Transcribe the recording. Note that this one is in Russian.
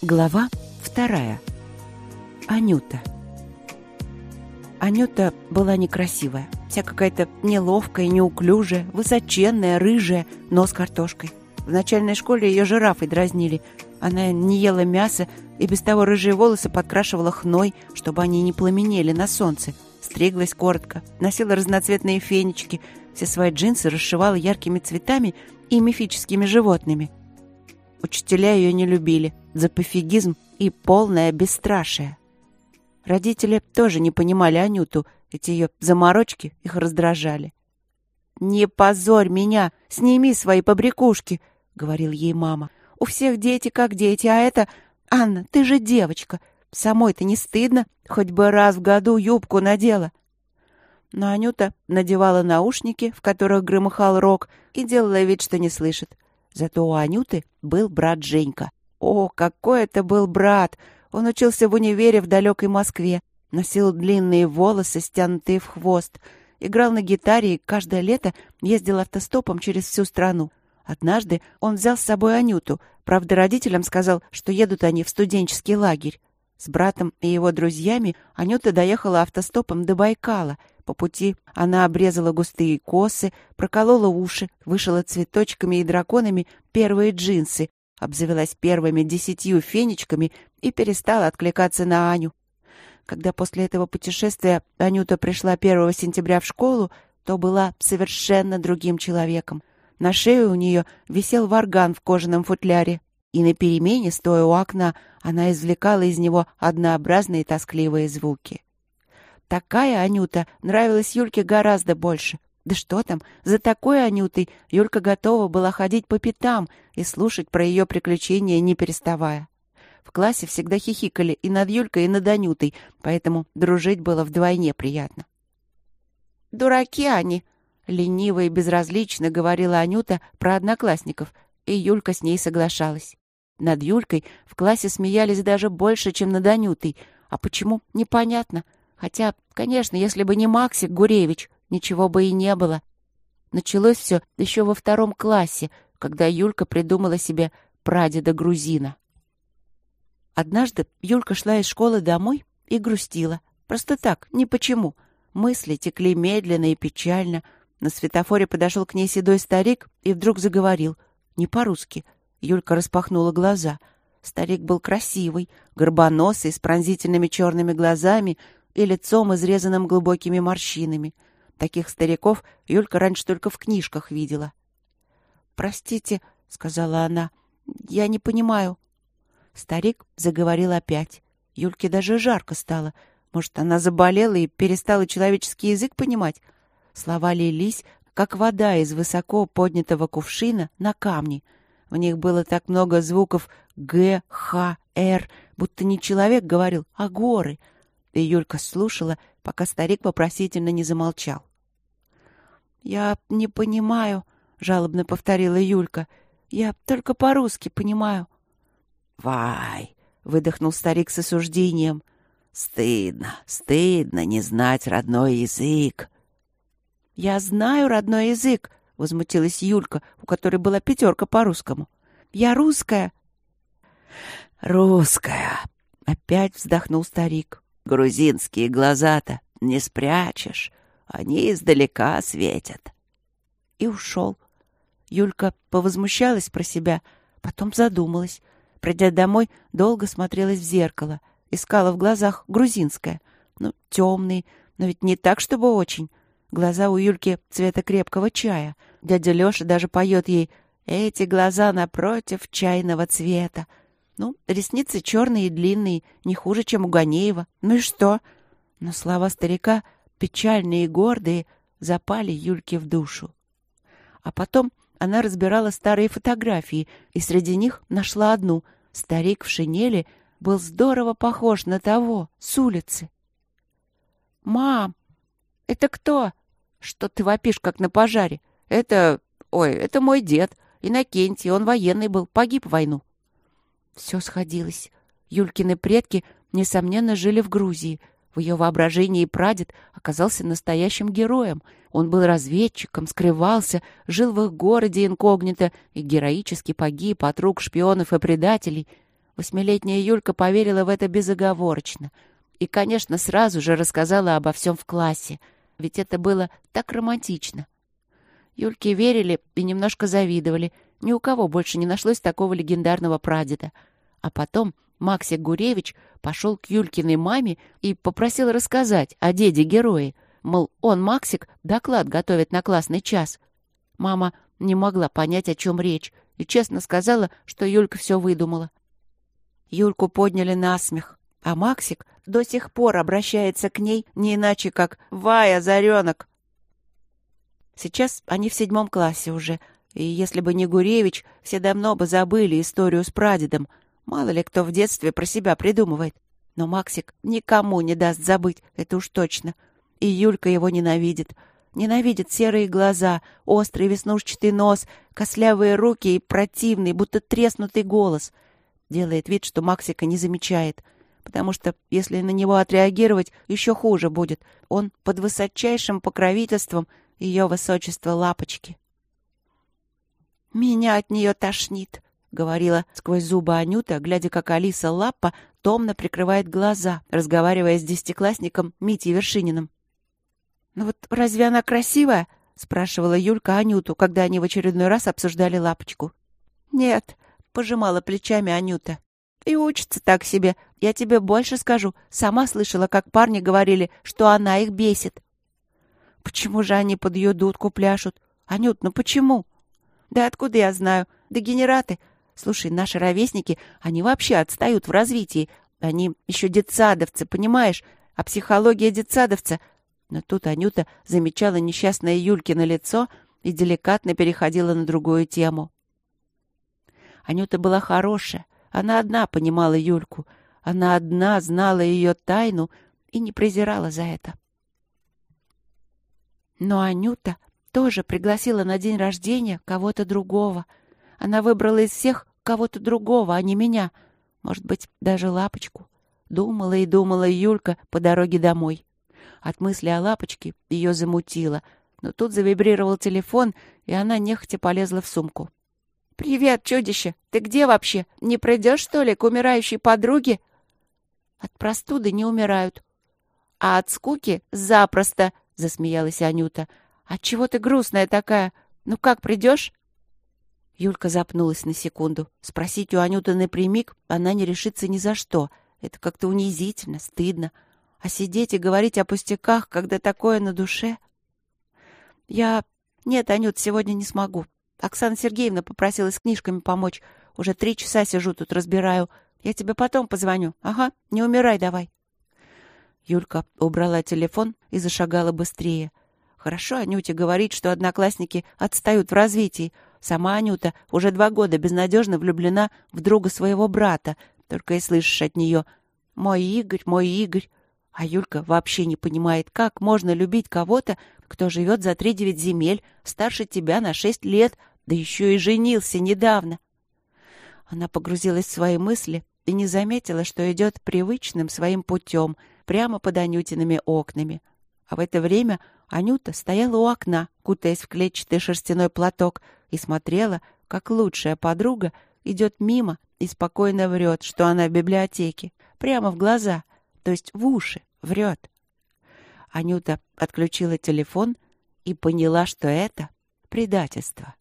Глава вторая. Анюта. Анюта была некрасивая. Вся какая-то неловкая, неуклюжая, высоченная, рыжая, нос картошкой. В начальной школе ее жирафой дразнили. Она не ела мясо и без того рыжие волосы подкрашивала хной, чтобы они не пламенели на солнце. Стриглась коротко, носила разноцветные фенечки, все свои джинсы расшивала яркими цветами и мифическими животными. Учителя ее не любили за пофигизм и полное бесстрашие. Родители тоже не понимали Анюту, эти ее заморочки их раздражали. «Не позорь меня! Сними свои побрякушки!» — говорил ей мама. «У всех дети как дети, а это... Анна, ты же девочка! Самой-то не стыдно? Хоть бы раз в году юбку надела!» Но Анюта надевала наушники, в которых громыхал рок, и делала вид, что не слышит. Зато у Анюты был брат Женька. О, какой это был брат! Он учился в универе в далекой Москве, носил длинные волосы, стянутые в хвост, играл на гитаре и каждое лето ездил автостопом через всю страну. Однажды он взял с собой Анюту, правда, родителям сказал, что едут они в студенческий лагерь. С братом и его друзьями Анюта доехала автостопом до Байкала. По пути она обрезала густые косы, проколола уши, вышила цветочками и драконами первые джинсы, обзавелась первыми десятью фенечками и перестала откликаться на Аню. Когда после этого путешествия Анюта пришла 1 сентября в школу, то была совершенно другим человеком. На шее у нее висел варган в кожаном футляре, и на перемене, стоя у окна, она извлекала из него однообразные тоскливые звуки. Такая Анюта нравилась Юльке гораздо больше. Да что там, за такой Анютой Юлька готова была ходить по пятам и слушать про ее приключения, не переставая. В классе всегда хихикали и над Юлькой, и над Анютой, поэтому дружить было вдвойне приятно. «Дураки они!» — лениво и безразлично говорила Анюта про одноклассников, и Юлька с ней соглашалась. Над Юлькой в классе смеялись даже больше, чем над Анютой. А почему? Непонятно. Хотя, конечно, если бы не Максик Гуревич, ничего бы и не было. Началось все еще во втором классе, когда Юлька придумала себе прадеда-грузина. Однажды Юлька шла из школы домой и грустила. Просто так, ни почему. Мысли текли медленно и печально. На светофоре подошел к ней седой старик и вдруг заговорил. Не по-русски — Юлька распахнула глаза. Старик был красивый, горбоносый, с пронзительными черными глазами и лицом, изрезанным глубокими морщинами. Таких стариков Юлька раньше только в книжках видела. «Простите», — сказала она, — «я не понимаю». Старик заговорил опять. Юльке даже жарко стало. Может, она заболела и перестала человеческий язык понимать? Слова лились, как вода из высоко поднятого кувшина на камни — в них было так много звуков «г», «х», «р», будто не человек говорил, а горы. И Юлька слушала, пока старик вопросительно не замолчал. «Я не понимаю», — жалобно повторила Юлька. «Я только по-русски понимаю». «Вай!» — выдохнул старик с осуждением. «Стыдно, стыдно не знать родной язык». «Я знаю родной язык», — возмутилась Юлька, у которой была пятерка по-русскому. «Я русская». «Русская!» — опять вздохнул старик. «Грузинские глаза-то не спрячешь. Они издалека светят». И ушел. Юлька повозмущалась про себя, потом задумалась. Придя домой, долго смотрелась в зеркало. Искала в глазах грузинское. Ну, темный, но ведь не так, чтобы очень. Глаза у Юльки цвета крепкого чая. Дядя Лёша даже поет ей «Эти глаза напротив чайного цвета». Ну, ресницы черные и длинные, не хуже, чем у Ганеева. Ну и что? Но слова старика, печальные и гордые, запали Юльке в душу. А потом она разбирала старые фотографии, и среди них нашла одну. Старик в шинели был здорово похож на того, с улицы. «Мам, это кто?» «Что ты вопишь, как на пожаре? Это... Ой, это мой дед, Иннокентий, он военный был, погиб в войну». Все сходилось. Юлькины предки, несомненно, жили в Грузии. В ее воображении прадед оказался настоящим героем. Он был разведчиком, скрывался, жил в их городе инкогнито и героически погиб от рук шпионов и предателей. Восьмилетняя Юлька поверила в это безоговорочно. И, конечно, сразу же рассказала обо всем в классе. Ведь это было так романтично. Юльке верили и немножко завидовали. Ни у кого больше не нашлось такого легендарного прадеда. А потом Максик Гуревич пошел к Юлькиной маме и попросил рассказать о деде-герое. Мол, он, Максик, доклад готовит на классный час. Мама не могла понять, о чем речь, и честно сказала, что Юлька все выдумала. Юльку подняли на смех, а Максик до сих пор обращается к ней не иначе, как «Вай, озаренок!». Сейчас они в седьмом классе уже, и если бы не Гуревич, все давно бы забыли историю с прадедом. Мало ли кто в детстве про себя придумывает. Но Максик никому не даст забыть, это уж точно. И Юлька его ненавидит. Ненавидит серые глаза, острый веснушчатый нос, кослявые руки и противный, будто треснутый голос — Делает вид, что Максика не замечает. Потому что, если на него отреагировать, еще хуже будет. Он под высочайшим покровительством ее высочества Лапочки. «Меня от нее тошнит», — говорила сквозь зубы Анюта, глядя, как Алиса Лаппа томно прикрывает глаза, разговаривая с десятиклассником Митей Вершининым. «Ну вот разве она красивая?» — спрашивала Юлька Анюту, когда они в очередной раз обсуждали Лапочку. «Нет, пожимала плечами Анюта. И учится так себе. Я тебе больше скажу. Сама слышала, как парни говорили, что она их бесит. Почему же они под ее дудку пляшут? Анют, ну почему? Да откуда я знаю? Дегенераты. Слушай, наши ровесники, они вообще отстают в развитии. Они еще детсадовцы, понимаешь? А психология детсадовца... Но тут Анюта замечала несчастное Юлькино лицо и деликатно переходила на другую тему. Анюта была хорошая. Она одна понимала Юльку. Она одна знала ее тайну и не презирала за это. Но Анюта тоже пригласила на день рождения кого-то другого. Она выбрала из всех кого-то другого, а не меня. Может быть, даже Лапочку. Думала и думала Юлька по дороге домой. От мысли о Лапочке ее замутило. Но тут завибрировал телефон, и она нехотя полезла в сумку. «Привет, чудище! Ты где вообще? Не придешь, что ли, к умирающей подруге?» «От простуды не умирают». «А от скуки запросто!» — засмеялась Анюта. «А чего ты грустная такая? Ну как, придешь?» Юлька запнулась на секунду. Спросить у Анюты напрямик она не решится ни за что. Это как-то унизительно, стыдно. А сидеть и говорить о пустяках, когда такое на душе... Я... Нет, Анют, сегодня не смогу. Оксана Сергеевна попросила с книжками помочь. Уже три часа сижу тут, разбираю. Я тебе потом позвоню. Ага, не умирай давай. Юлька убрала телефон и зашагала быстрее. Хорошо Анюте говорит, что одноклассники отстают в развитии. Сама Анюта уже два года безнадежно влюблена в друга своего брата. Только и слышишь от нее «Мой Игорь, мой Игорь». А Юлька вообще не понимает, как можно любить кого-то, кто живет за три девять земель, старше тебя на шесть лет, да еще и женился недавно. Она погрузилась в свои мысли и не заметила, что идет привычным своим путем, прямо под Анютиными окнами. А в это время Анюта стояла у окна, кутаясь в клетчатый шерстяной платок, и смотрела, как лучшая подруга идет мимо и спокойно врет, что она в библиотеке, прямо в глаза, то есть в уши, врет. Анюта отключила телефон и поняла, что это предательство.